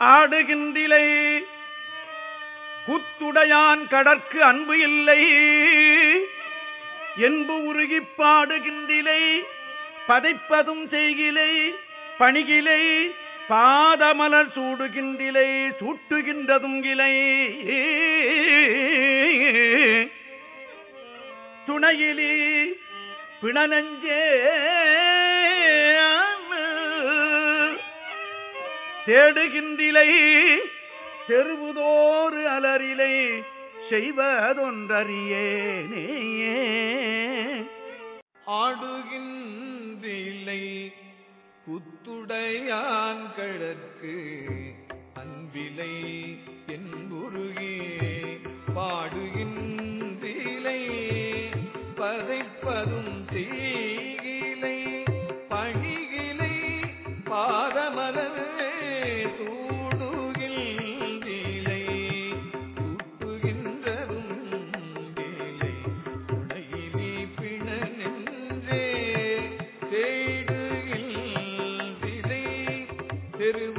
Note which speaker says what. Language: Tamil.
Speaker 1: ஆடுகின்றிலை. குத்துடையான் கடற்கு அன்பு இல்லை. என்பு உருகி பாடுகின்றிலை. பதைப்பதும் செய்கிலை. பணிகிலை. பாதமலர் சூடுகின்றிலை. சூட்டுகின்றதும் இலை. துணையிலே பிணநஞ்சே தேடுகின்றிலை. தெருவுதோறு அலரிலை செய்வதொன்றறியேனே
Speaker 2: ஆடுகின்றிலை குத்துடையான் கழற்கு அன்பிலை என்புருகே. பாடுகின்றிலை பதைப்பதும் தீகிலை. பணிகிலை பாதமலரே Ele